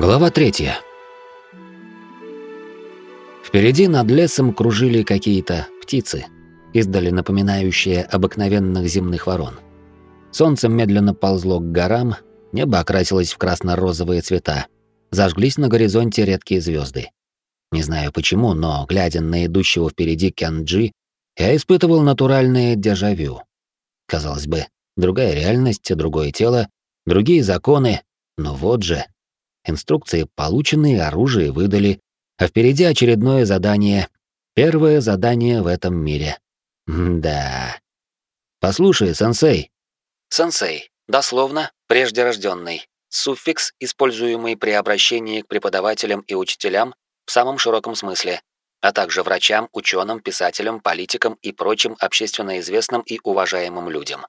Глава третья. Впереди над лесом кружили какие-то птицы, издали напоминающие обыкновенных земных ворон. Солнце медленно ползло к горам, небо окрасилось в красно-розовые цвета, зажглись на горизонте редкие звезды. Не знаю почему, но, глядя на идущего впереди Кенджи, я испытывал натуральное дежавю. Казалось бы, другая реальность, другое тело, другие законы, но вот же. Инструкции получены, оружие выдали, а впереди очередное задание. Первое задание в этом мире. М да. Послушай, сенсей. Сенсей. Дословно, прежде рожденный. Суффикс, используемый при обращении к преподавателям и учителям в самом широком смысле, а также врачам, ученым, писателям, политикам и прочим общественно известным и уважаемым людям.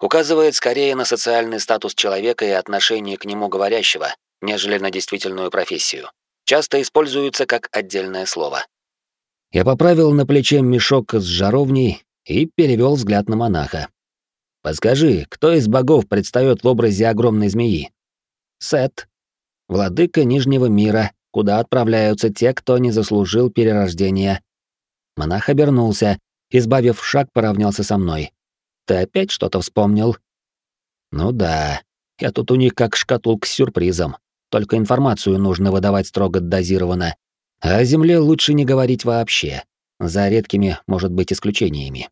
Указывает скорее на социальный статус человека и отношение к нему говорящего, нежели на действительную профессию. Часто используется как отдельное слово. Я поправил на плече мешок с жаровней и перевел взгляд на монаха. «Подскажи, кто из богов предстает в образе огромной змеи?» «Сет. Владыка Нижнего мира, куда отправляются те, кто не заслужил перерождения». Монах обернулся, избавив шаг, поравнялся со мной. «Ты опять что-то вспомнил?» «Ну да, я тут у них как шкатулка с сюрпризом. Только информацию нужно выдавать строго дозированно. А о Земле лучше не говорить вообще. За редкими, может быть, исключениями.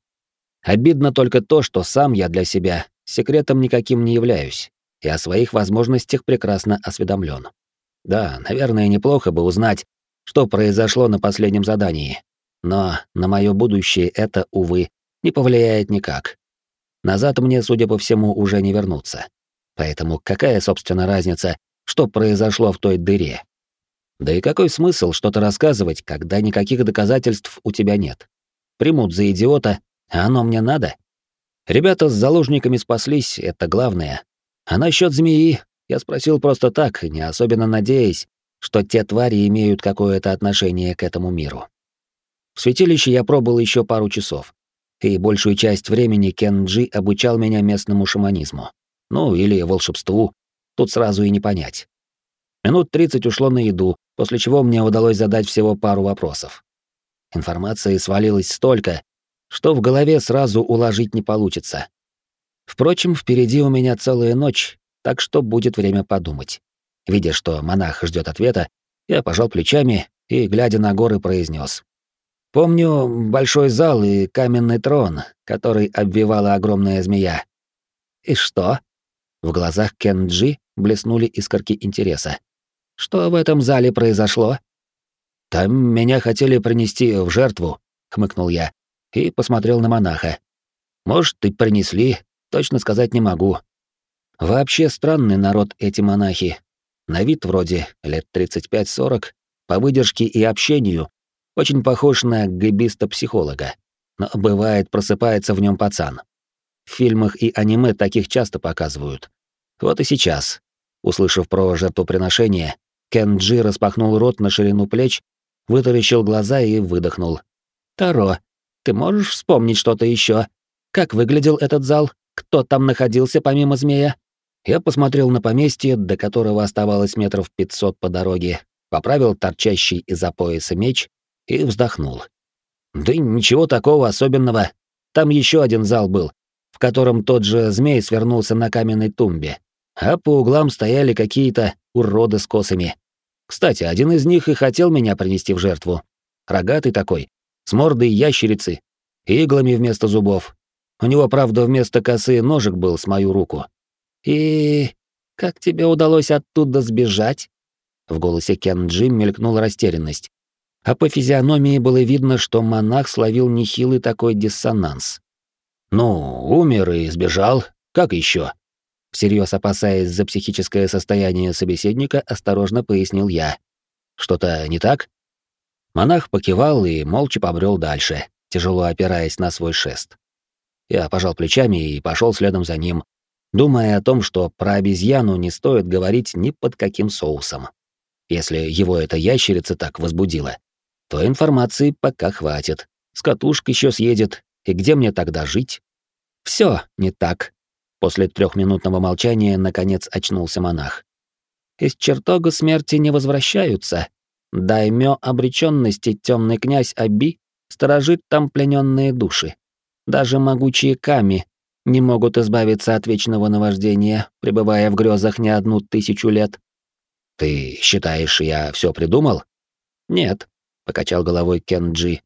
Обидно только то, что сам я для себя секретом никаким не являюсь, и о своих возможностях прекрасно осведомлен. Да, наверное, неплохо бы узнать, что произошло на последнем задании. Но на мое будущее это, увы, не повлияет никак. Назад мне, судя по всему, уже не вернуться. Поэтому какая, собственно, разница, что произошло в той дыре. Да и какой смысл что-то рассказывать, когда никаких доказательств у тебя нет? Примут за идиота, а оно мне надо? Ребята с заложниками спаслись, это главное. А насчет змеи я спросил просто так, не особенно надеясь, что те твари имеют какое-то отношение к этому миру. В святилище я пробыл еще пару часов, и большую часть времени Кенджи обучал меня местному шаманизму. Ну, или волшебству, Тут сразу и не понять. Минут 30 ушло на еду, после чего мне удалось задать всего пару вопросов. Информации свалилось столько, что в голове сразу уложить не получится. Впрочем, впереди у меня целая ночь, так что будет время подумать. Видя, что монах ждет ответа, я пожал плечами и, глядя на горы, произнес: Помню большой зал и каменный трон, который обвивала огромная змея. И что? В глазах Кенджи блеснули искорки интереса. «Что в этом зале произошло?» «Там меня хотели принести в жертву», — хмыкнул я и посмотрел на монаха. «Может, и принесли, точно сказать не могу. Вообще странный народ эти монахи. На вид вроде лет 35-40, по выдержке и общению, очень похож на гибиста-психолога. Но бывает, просыпается в нем пацан. В фильмах и аниме таких часто показывают. Вот и сейчас. Услышав про жертвоприношение, Кенджи распахнул рот на ширину плеч, вытаращил глаза и выдохнул. «Таро, ты можешь вспомнить что-то еще? Как выглядел этот зал? Кто там находился помимо змея?» Я посмотрел на поместье, до которого оставалось метров пятьсот по дороге, поправил торчащий из-за пояса меч и вздохнул. Да ничего такого особенного. Там еще один зал был, котором тот же змей свернулся на каменной тумбе а по углам стояли какие-то уроды с косами. Кстати, один из них и хотел меня принести в жертву. Рогатый такой, с мордой ящерицы, иглами вместо зубов. У него, правда, вместо косы ножик был с мою руку. «И как тебе удалось оттуда сбежать?» В голосе Кенджи мелькнула растерянность. А по физиономии было видно, что монах словил нехилый такой диссонанс. «Ну, умер и сбежал. Как еще? Всерьез опасаясь за психическое состояние собеседника, осторожно пояснил я. «Что-то не так?» Монах покивал и молча побрел дальше, тяжело опираясь на свой шест. Я пожал плечами и пошел следом за ним, думая о том, что про обезьяну не стоит говорить ни под каким соусом. Если его эта ящерица так возбудила, то информации пока хватит. С катушек еще съедет, и где мне тогда жить? Все не так, После трехминутного молчания наконец очнулся монах. из чертога смерти не возвращаются. Даймё обреченности темный князь Аби сторожит там плененные души. Даже могучие ками не могут избавиться от вечного наваждения, пребывая в грезах не одну тысячу лет. Ты считаешь, я все придумал? Нет, покачал головой Кенджи.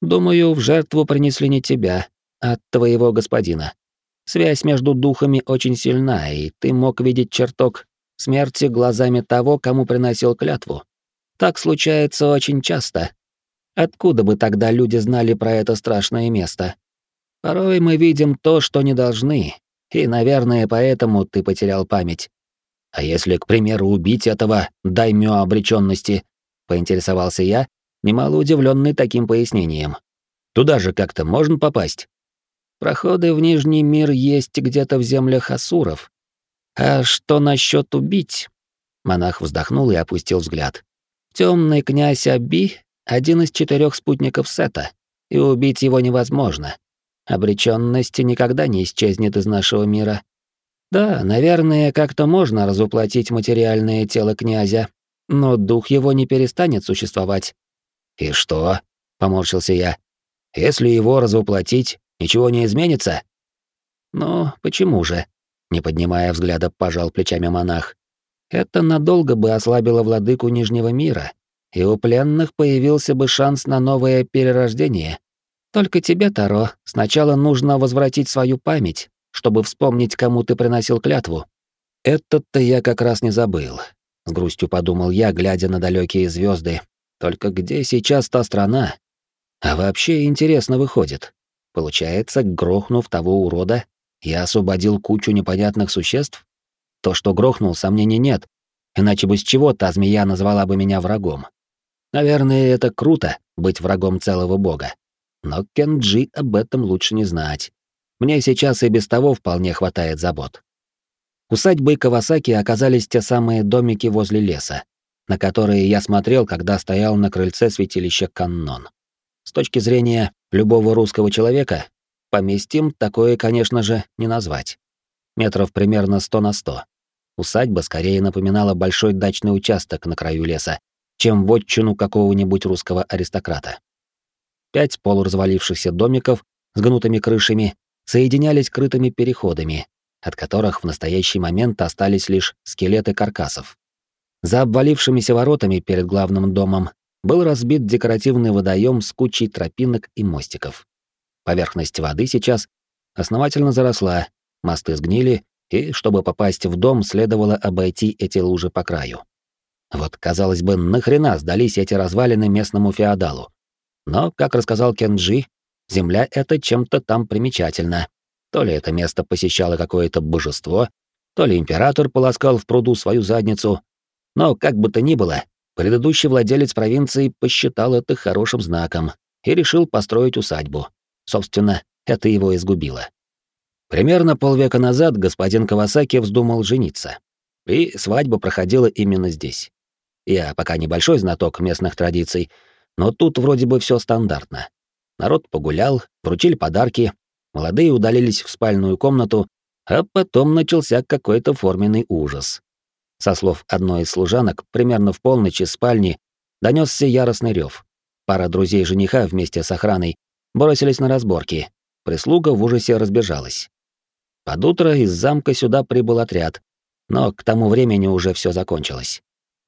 Думаю, в жертву принесли не тебя, а твоего господина. Связь между духами очень сильна, и ты мог видеть чертог смерти глазами того, кому приносил клятву. Так случается очень часто. Откуда бы тогда люди знали про это страшное место? Порой мы видим то, что не должны, и, наверное, поэтому ты потерял память. А если, к примеру, убить этого даймё обречённости, поинтересовался я, немало удивленный таким пояснением. Туда же как-то можно попасть. Проходы в Нижний мир есть где-то в землях асуров, а что насчет убить? Монах вздохнул и опустил взгляд. Темный князь Аби — один из четырех спутников Сета, и убить его невозможно. Обреченность никогда не исчезнет из нашего мира. Да, наверное, как-то можно разуплотить материальное тело князя, но дух его не перестанет существовать. И что? поморщился я. Если его разуплотить, ничего не изменится? Ну, почему же? Не поднимая взгляда, пожал плечами монах. Это надолго бы ослабило владыку Нижнего мира, и у пленных появился бы шанс на новое перерождение. Только тебе, Таро, сначала нужно возвратить свою память, чтобы вспомнить, кому ты приносил клятву. Этот-то я как раз не забыл. С грустью подумал я, глядя на далекие звезды. Только где сейчас та страна? А вообще интересно выходит. Получается, грохнув того урода, я освободил кучу непонятных существ? То, что грохнул, сомнений нет. Иначе бы с чего та змея назвала бы меня врагом. Наверное, это круто — быть врагом целого бога. Но Кенджи об этом лучше не знать. Мне сейчас и без того вполне хватает забот. Усадьбой Кавасаки оказались те самые домики возле леса, на которые я смотрел, когда стоял на крыльце святилища Каннон. С точки зрения любого русского человека, Поместьем такое, конечно же, не назвать. Метров примерно сто на сто. Усадьба скорее напоминала большой дачный участок на краю леса, чем вотчину какого-нибудь русского аристократа. Пять полуразвалившихся домиков с гнутыми крышами соединялись крытыми переходами, от которых в настоящий момент остались лишь скелеты каркасов. За обвалившимися воротами перед главным домом был разбит декоративный водоем с кучей тропинок и мостиков. Поверхность воды сейчас основательно заросла, мосты сгнили, и, чтобы попасть в дом, следовало обойти эти лужи по краю. Вот, казалось бы, нахрена сдались эти развалины местному феодалу. Но, как рассказал Кенджи, земля эта чем-то там примечательна. То ли это место посещало какое-то божество, то ли император полоскал в пруду свою задницу. Но, как бы то ни было, предыдущий владелец провинции посчитал это хорошим знаком и решил построить усадьбу. Собственно, это его изгубило. Примерно полвека назад господин Кавасаки вздумал жениться. И свадьба проходила именно здесь. Я пока небольшой знаток местных традиций, но тут вроде бы все стандартно. Народ погулял, вручили подарки, молодые удалились в спальную комнату, а потом начался какой-то форменный ужас. Со слов одной из служанок, примерно в полночь из спальни донесся яростный рев. Пара друзей жениха вместе с охраной бросились на разборки. Прислуга в ужасе разбежалась. Под утро из замка сюда прибыл отряд, но к тому времени уже все закончилось.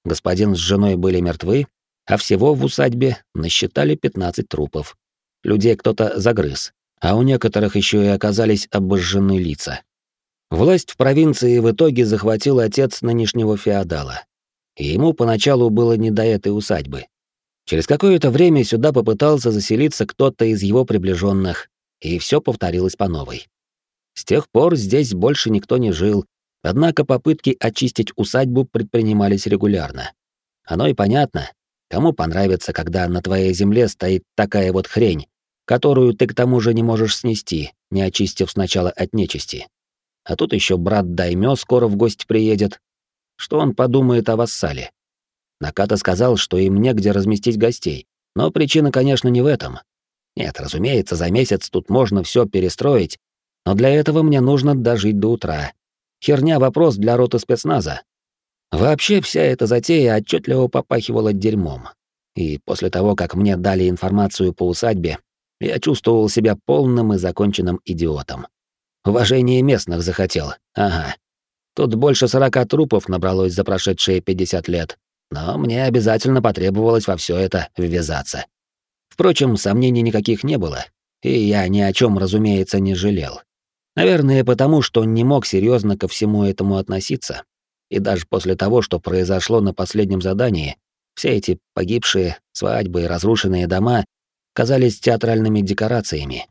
Господин с женой были мертвы, а всего в усадьбе насчитали 15 трупов. Людей кто-то загрыз, а у некоторых еще и оказались обожжены лица. Власть в провинции в итоге захватил отец нынешнего феодала. И ему поначалу было не до этой усадьбы. Через какое-то время сюда попытался заселиться кто-то из его приближенных, и все повторилось по новой. С тех пор здесь больше никто не жил, однако попытки очистить усадьбу предпринимались регулярно. Оно и понятно, кому понравится, когда на твоей земле стоит такая вот хрень, которую ты к тому же не можешь снести, не очистив сначала от нечисти. А тут еще брат Даймё скоро в гости приедет. Что он подумает о вассале? Наката сказал, что им негде разместить гостей, но причина, конечно, не в этом. Нет, разумеется, за месяц тут можно все перестроить, но для этого мне нужно дожить до утра. Херня вопрос для роты спецназа. Вообще вся эта затея отчетливо попахивала дерьмом. И после того, как мне дали информацию по усадьбе, я чувствовал себя полным и законченным идиотом. Уважение местных захотел, ага. Тут больше сорока трупов набралось за прошедшие 50 лет, но мне обязательно потребовалось во все это ввязаться. Впрочем, сомнений никаких не было, и я ни о чем, разумеется, не жалел. Наверное, потому что не мог серьезно ко всему этому относиться. И даже после того, что произошло на последнем задании, все эти погибшие, свадьбы и разрушенные дома казались театральными декорациями.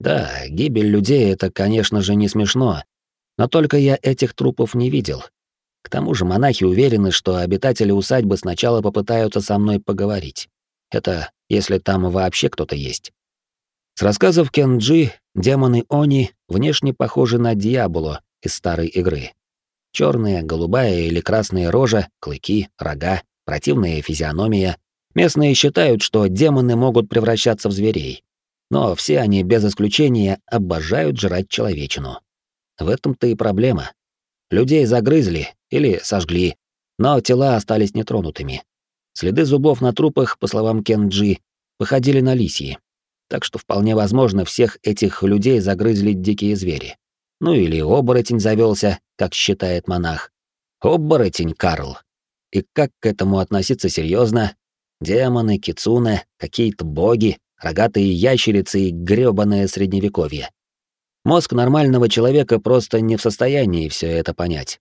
Да, гибель людей — это, конечно же, не смешно, но только я этих трупов не видел. К тому же монахи уверены, что обитатели усадьбы сначала попытаются со мной поговорить. Это если там вообще кто-то есть. С рассказов Кенджи, демоны Они внешне похожи на Диаболо из старой игры. Черная, голубая или красная рожа, клыки, рога, противная физиономия. Местные считают, что демоны могут превращаться в зверей. Но все они без исключения обожают жрать человечину. В этом-то и проблема. Людей загрызли или сожгли, но тела остались нетронутыми. Следы зубов на трупах, по словам Кенджи, походили на лисьи. Так что вполне возможно, всех этих людей загрызли дикие звери. Ну или оборотень завелся, как считает монах. Оборотень, Карл. И как к этому относиться серьезно? Демоны, кицуны, какие-то боги, рогатые ящерицы и грёбаное средневековье. Мозг нормального человека просто не в состоянии все это понять.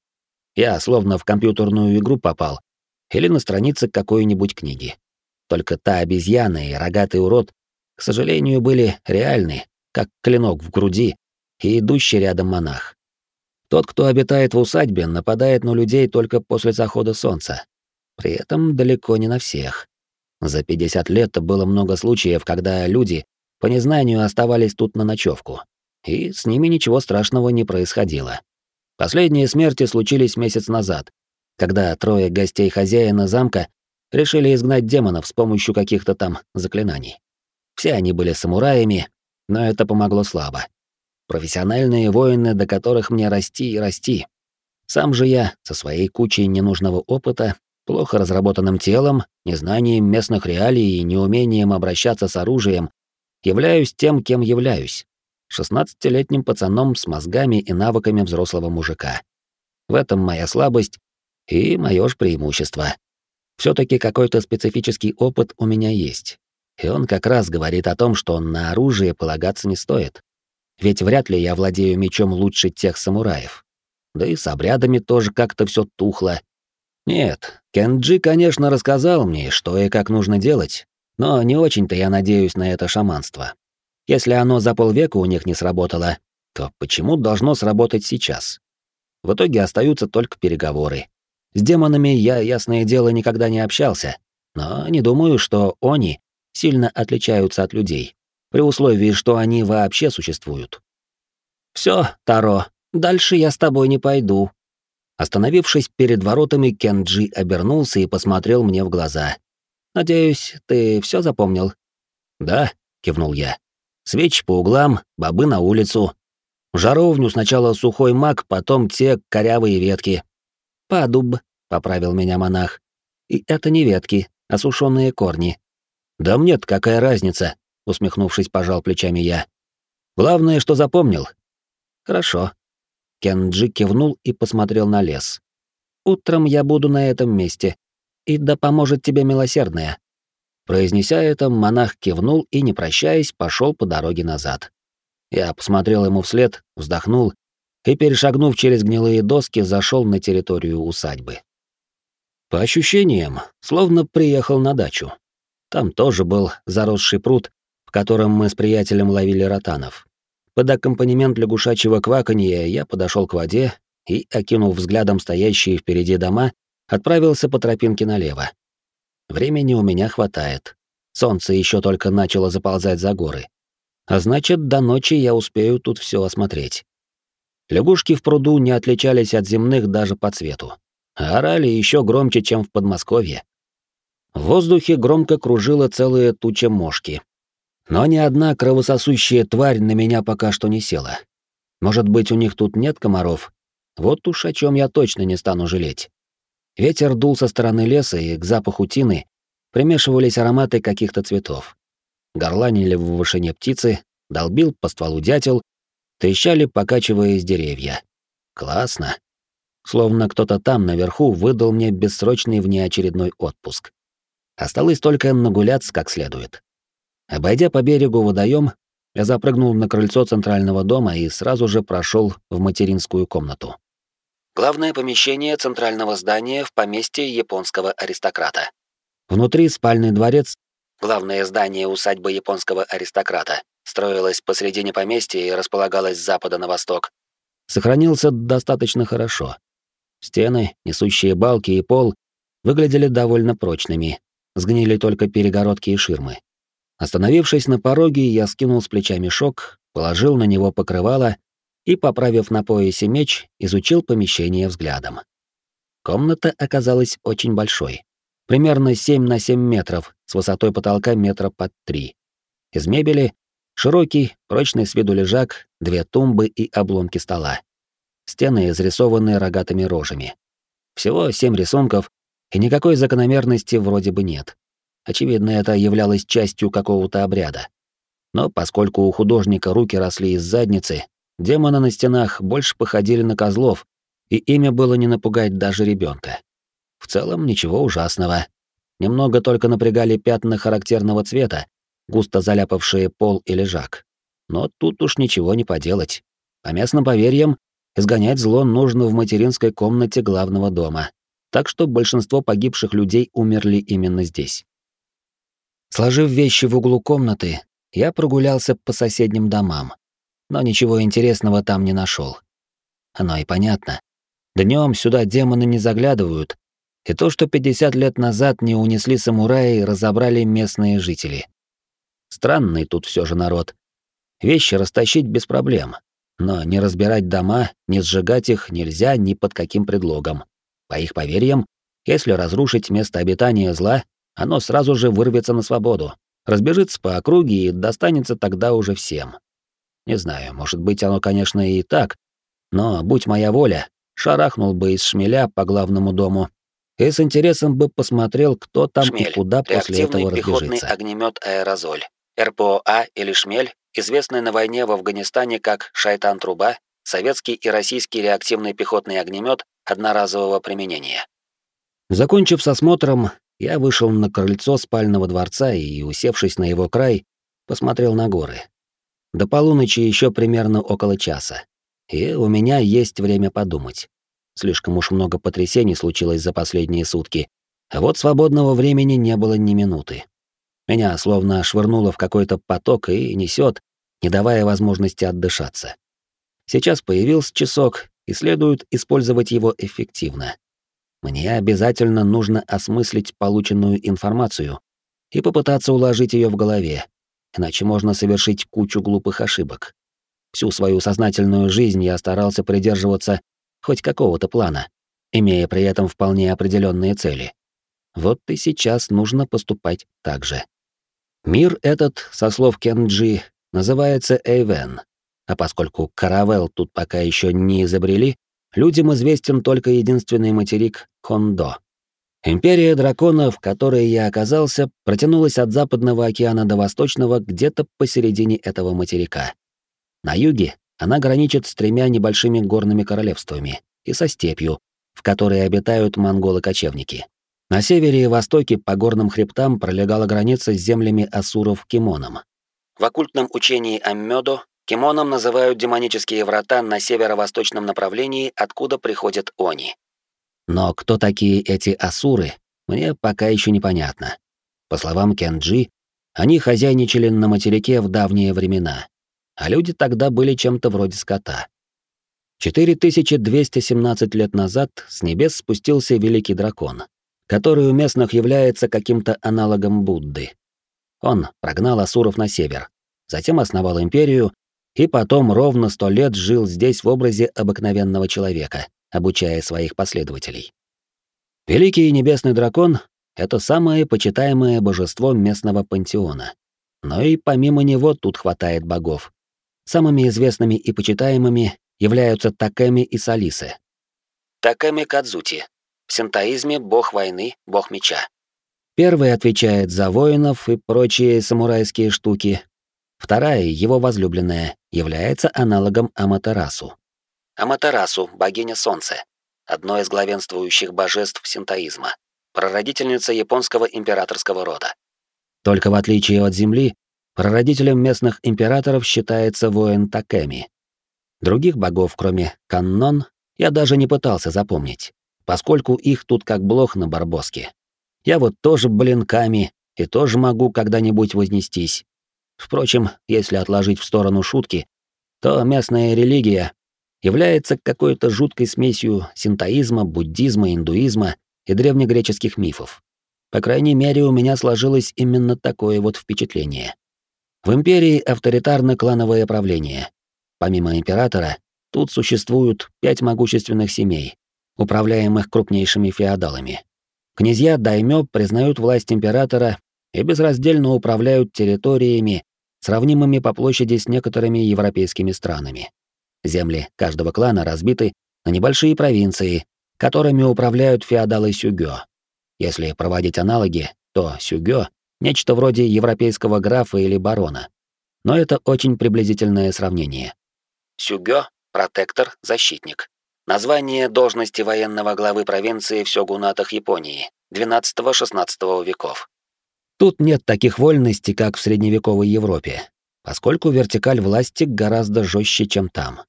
Я словно в компьютерную игру попал или на странице какой-нибудь книги. Только та обезьяна и рогатый урод, к сожалению, были реальны, как клинок в груди и идущий рядом монах. Тот, кто обитает в усадьбе, нападает на людей только после захода солнца. При этом далеко не на всех. За 50 лет было много случаев, когда люди по незнанию оставались тут на ночевку, и с ними ничего страшного не происходило. Последние смерти случились месяц назад, когда трое гостей хозяина замка решили изгнать демонов с помощью каких-то там заклинаний. Все они были самураями, но это помогло слабо. Профессиональные воины, до которых мне расти и расти. Сам же я, со своей кучей ненужного опыта, плохо разработанным телом, незнанием местных реалий и неумением обращаться с оружием, являюсь тем, кем являюсь. Шестнадцатилетним пацаном с мозгами и навыками взрослого мужика. В этом моя слабость и мое ж преимущество. все таки какой-то специфический опыт у меня есть. И он как раз говорит о том, что на оружие полагаться не стоит ведь вряд ли я владею мечом лучше тех самураев. Да и с обрядами тоже как-то все тухло. Нет, Кенджи, конечно, рассказал мне, что и как нужно делать, но не очень-то я надеюсь на это шаманство. Если оно за полвека у них не сработало, то почему должно сработать сейчас? В итоге остаются только переговоры. С демонами я, ясное дело, никогда не общался, но не думаю, что они сильно отличаются от людей при условии, что они вообще существуют. Все, Таро, дальше я с тобой не пойду. Остановившись перед воротами, Кенджи обернулся и посмотрел мне в глаза. Надеюсь, ты все запомнил? Да, кивнул я. Свечи по углам, бобы на улицу. Жаровню сначала сухой мак, потом те корявые ветки. Падуб, поправил меня монах. И это не ветки, а сушеные корни. Да мне-то какая разница, усмехнувшись, пожал плечами я. Главное, что запомнил. Хорошо. Кенджи кивнул и посмотрел на лес. Утром я буду на этом месте, и да поможет тебе милосердная. Произнеся это, монах кивнул и, не прощаясь, пошел по дороге назад. Я посмотрел ему вслед, вздохнул и, перешагнув через гнилые доски, зашел на территорию усадьбы. По ощущениям, словно приехал на дачу. Там тоже был заросший пруд, в котором мы с приятелем ловили ротанов. Под аккомпанемент лягушачьего кваканья я подошел к воде и, окинув взглядом стоящие впереди дома, отправился по тропинке налево. Времени у меня хватает. Солнце еще только начало заползать за горы. А значит, до ночи я успею тут все осмотреть. Лягушки в пруду не отличались от земных даже по цвету. А орали еще громче, чем в Подмосковье. В воздухе громко кружила целая туча мошки, но ни одна кровососущая тварь на меня пока что не села. Может быть, у них тут нет комаров? Вот уж о чем я точно не стану жалеть. Ветер дул со стороны леса, и к запаху тины примешивались ароматы каких-то цветов. Горланили в вышине птицы, долбил по стволу дятел, трещали, покачиваясь деревья. Классно. Словно кто-то там, наверху, выдал мне бессрочный внеочередной отпуск. Осталось только нагуляться как следует. Обойдя по берегу водоем, я запрыгнул на крыльцо центрального дома и сразу же прошел в материнскую комнату. Главное помещение центрального здания в поместье японского аристократа. Внутри спальный дворец, главное здание усадьбы японского аристократа, строилось посредине поместья и располагалось с запада на восток. Сохранился достаточно хорошо. Стены, несущие балки и пол выглядели довольно прочными, сгнили только перегородки и ширмы. Остановившись на пороге, я скинул с плеча мешок, положил на него покрывало и, поправив на поясе меч, изучил помещение взглядом. Комната оказалась очень большой. Примерно 7 на 7 метров, с высотой потолка метра под 3. Из мебели — широкий, прочный с виду лежак, две тумбы и обломки стола. Стены изрисованы рогатыми рожами. Всего семь рисунков, и никакой закономерности вроде бы нет. Очевидно, это являлось частью какого-то обряда. Но поскольку у художника руки росли из задницы, демоны на стенах больше походили на козлов, и имя было не напугать даже ребенка. В целом ничего ужасного. Немного только напрягали пятна характерного цвета, густо заляпавшие пол и лежак. Но тут уж ничего не поделать. По местным поверьям, изгонять зло нужно в материнской комнате главного дома. Так что большинство погибших людей умерли именно здесь. Сложив вещи в углу комнаты, я прогулялся по соседним домам, но ничего интересного там не нашел. Оно и понятно. Днем сюда демоны не заглядывают, и то, что 50 лет назад не унесли самураи, разобрали местные жители. Странный тут все же народ. Вещи растащить без проблем, но не разбирать дома, не сжигать их нельзя ни под каким предлогом. По их поверьям, если разрушить место обитания зла, оно сразу же вырвется на свободу, разбежится по округе и достанется тогда уже всем. Не знаю, может быть, оно, конечно, и так, но, будь моя воля, шарахнул бы из шмеля по главному дому и с интересом бы посмотрел, кто там Шмель. и куда после этого разбежится. огнемет «Аэрозоль». РПОА или «Шмель», известный на войне в Афганистане как «Шайтан-труба», советский и российский реактивный пехотный огнемет одноразового применения. Закончив с осмотром, я вышел на крыльцо спального дворца и, усевшись на его край, посмотрел на горы. До полуночи еще примерно около часа. И у меня есть время подумать. Слишком уж много потрясений случилось за последние сутки, а вот свободного времени не было ни минуты. Меня словно швырнуло в какой-то поток и несет, не давая возможности отдышаться. Сейчас появился часок, и следует использовать его эффективно. Мне обязательно нужно осмыслить полученную информацию и попытаться уложить ее в голове, иначе можно совершить кучу глупых ошибок. Всю свою сознательную жизнь я старался придерживаться хоть какого-то плана, имея при этом вполне определенные цели. Вот и сейчас нужно поступать так же. Мир этот, со слов Кенджи, называется Эйвен, а поскольку каравел тут пока еще не изобрели, людям известен только единственный материк Хондо. Империя драконов, в которой я оказался, протянулась от Западного океана до Восточного где-то посередине этого материка. На юге она граничит с тремя небольшими горными королевствами и со степью, в которой обитают монголы-кочевники. На севере и востоке по горным хребтам пролегала граница с землями асуров Кимоном. В оккультном учении Аммёдо Кимоном называют демонические врата на северо-восточном направлении, откуда приходят они. Но кто такие эти асуры, мне пока еще непонятно. По словам Кенджи, они хозяйничали на материке в давние времена, а люди тогда были чем-то вроде скота. 4217 лет назад с небес спустился великий дракон, который у местных является каким-то аналогом Будды. Он прогнал асуров на север, затем основал империю и потом ровно сто лет жил здесь в образе обыкновенного человека, обучая своих последователей. Великий небесный дракон — это самое почитаемое божество местного пантеона. Но и помимо него тут хватает богов. Самыми известными и почитаемыми являются Такэми и Салисы. Такэми Кадзути В синтоизме бог войны, бог меча. Первый отвечает за воинов и прочие самурайские штуки. Вторая, его возлюбленная, является аналогом Аматерасу. Аматерасу, богиня солнца, одно из главенствующих божеств синтоизма, прародительница японского императорского рода. Только в отличие от Земли, прародителем местных императоров считается воин Такеми. Других богов, кроме Каннон, я даже не пытался запомнить, поскольку их тут как блох на барбоске. Я вот тоже блинками и тоже могу когда-нибудь вознестись. Впрочем, если отложить в сторону шутки, то местная религия является какой-то жуткой смесью синтоизма, буддизма, индуизма и древнегреческих мифов. По крайней мере, у меня сложилось именно такое вот впечатление. В империи авторитарно-клановое правление. Помимо императора, тут существуют пять могущественных семей, управляемых крупнейшими феодалами. Князья Даймё признают власть императора и безраздельно управляют территориями, сравнимыми по площади с некоторыми европейскими странами. Земли каждого клана разбиты на небольшие провинции, которыми управляют феодалы Сюгё. Если проводить аналоги, то Сюгё — нечто вроде европейского графа или барона. Но это очень приблизительное сравнение. Сюгё — протектор, защитник. Название должности военного главы провинции в сёгунатах Японии XII-XVI веков. Тут нет таких вольностей, как в средневековой Европе, поскольку вертикаль власти гораздо жестче, чем там.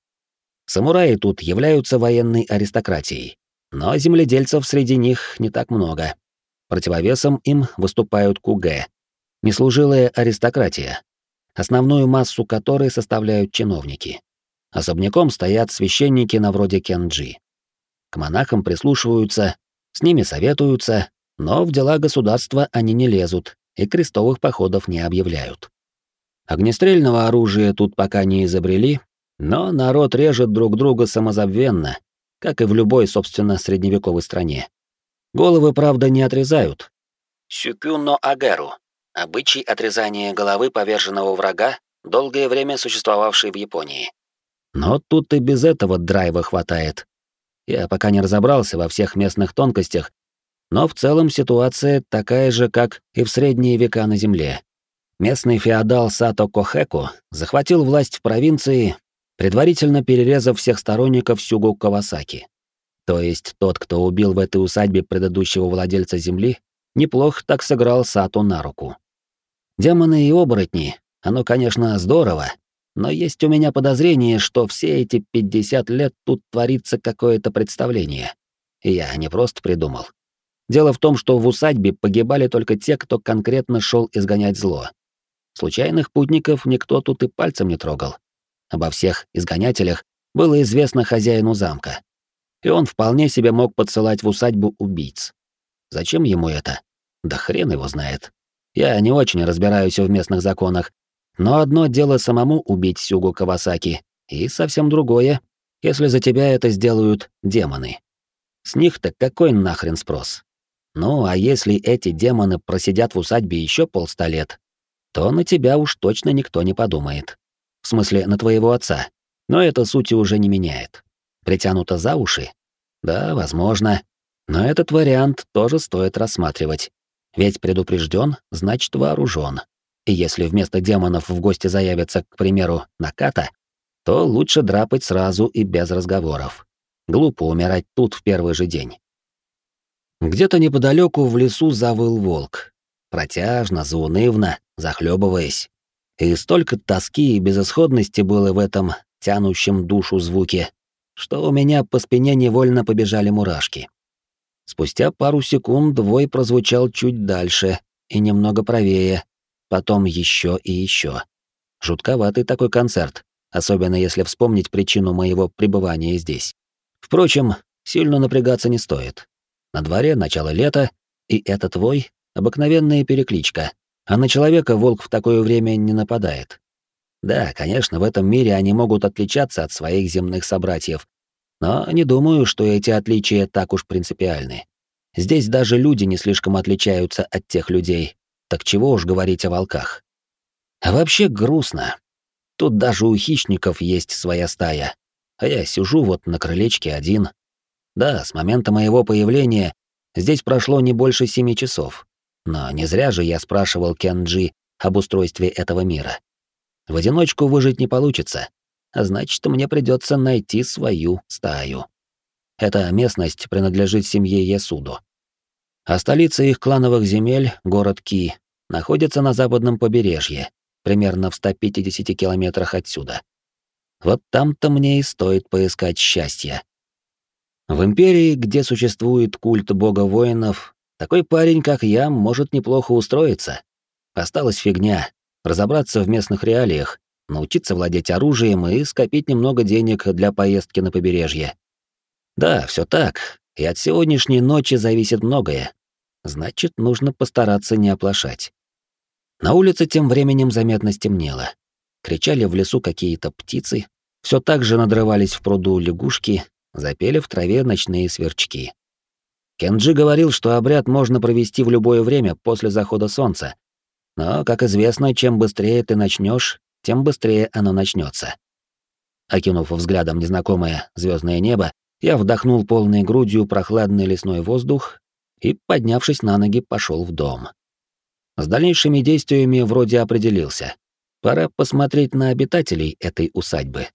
Самураи тут являются военной аристократией, но земледельцев среди них не так много. Противовесом им выступают кугэ, неслужилая аристократия, основную массу которой составляют чиновники. Особняком стоят священники на вроде Кенджи. К монахам прислушиваются, с ними советуются, но в дела государства они не лезут и крестовых походов не объявляют. Огнестрельного оружия тут пока не изобрели, но народ режет друг друга самозабвенно, как и в любой, собственно, средневековой стране. Головы, правда, не отрезают. Сюкюно агеру — обычай отрезания головы поверженного врага, долгое время существовавший в Японии. Но тут и без этого драйва хватает. Я пока не разобрался во всех местных тонкостях, но в целом ситуация такая же, как и в средние века на Земле. Местный феодал Сато Кохеку захватил власть в провинции предварительно перерезав всех сторонников Сюгу Кавасаки. То есть тот, кто убил в этой усадьбе предыдущего владельца земли, неплохо так сыграл Сату на руку. Демоны и оборотни, оно, конечно, здорово, но есть у меня подозрение, что все эти 50 лет тут творится какое-то представление. И я не просто придумал. Дело в том, что в усадьбе погибали только те, кто конкретно шел изгонять зло. Случайных путников никто тут и пальцем не трогал. Обо всех изгонятелях было известно хозяину замка. И он вполне себе мог подсылать в усадьбу убийц. Зачем ему это? Да хрен его знает. Я не очень разбираюсь в местных законах, но одно дело самому убить Сюгу Кавасаки, и совсем другое, если за тебя это сделают демоны. С них-то какой нахрен спрос? Ну, а если эти демоны просидят в усадьбе еще полста лет, то на тебя уж точно никто не подумает. В смысле, на твоего отца. Но это сути уже не меняет. Притянуто за уши? Да, возможно. Но этот вариант тоже стоит рассматривать. Ведь предупрежден, значит вооружен. И если вместо демонов в гости заявится, к примеру, Наката, то лучше драпать сразу и без разговоров. Глупо умирать тут в первый же день. Где-то неподалеку в лесу завыл волк. Протяжно, заунывно, захлебываясь. И столько тоски и безысходности было в этом тянущем душу звуке, что у меня по спине невольно побежали мурашки. Спустя пару секунд вой прозвучал чуть дальше и немного правее, потом еще и еще. Жутковатый такой концерт, особенно если вспомнить причину моего пребывания здесь. Впрочем, сильно напрягаться не стоит. На дворе начало лета, и этот вой — обыкновенная перекличка, а на человека волк в такое время не нападает. Да, конечно, в этом мире они могут отличаться от своих земных собратьев, но не думаю, что эти отличия так уж принципиальны. Здесь даже люди не слишком отличаются от тех людей, так чего уж говорить о волках. А вообще грустно. Тут даже у хищников есть своя стая, а я сижу вот на крылечке один. Да, с момента моего появления здесь прошло не больше семи часов. Но не зря же я спрашивал Кенджи об устройстве этого мира. В одиночку выжить не получится, а значит, мне придется найти свою стаю. Эта местность принадлежит семье Ясудо. А столица их клановых земель, город Ки, находится на западном побережье, примерно в 150 километрах отсюда. Вот там-то мне и стоит поискать счастье. В империи, где существует культ бога воинов, такой парень, как я, может неплохо устроиться. Осталась фигня — разобраться в местных реалиях, научиться владеть оружием и скопить немного денег для поездки на побережье. Да, все так, и от сегодняшней ночи зависит многое. Значит, нужно постараться не оплошать. На улице тем временем заметно стемнело. Кричали в лесу какие-то птицы, все так же надрывались в пруду лягушки, запели в траве ночные сверчки. Кенджи говорил, что обряд можно провести в любое время после захода солнца. Но, как известно, чем быстрее ты начнешь, тем быстрее оно начнется. Окинув взглядом незнакомое звездное небо, я вдохнул полной грудью прохладный лесной воздух и, поднявшись на ноги, пошел в дом. С дальнейшими действиями вроде определился. Пора посмотреть на обитателей этой усадьбы.